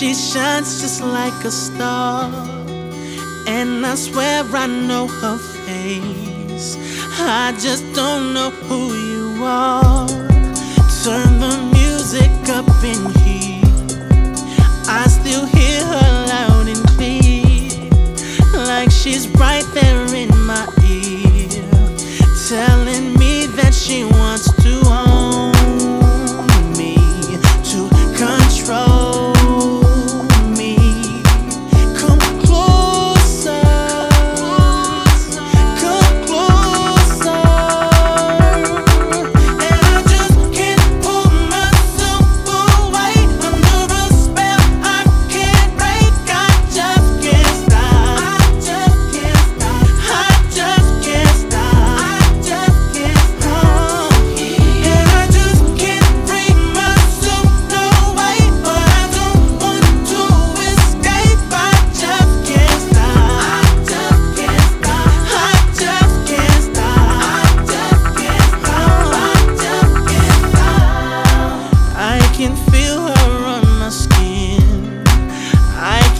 She shines just like a star. And I swear I know her face. I just don't know who Oh.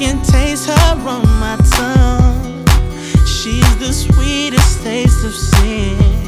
can taste her on my tongue. She's the sweetest taste of sin.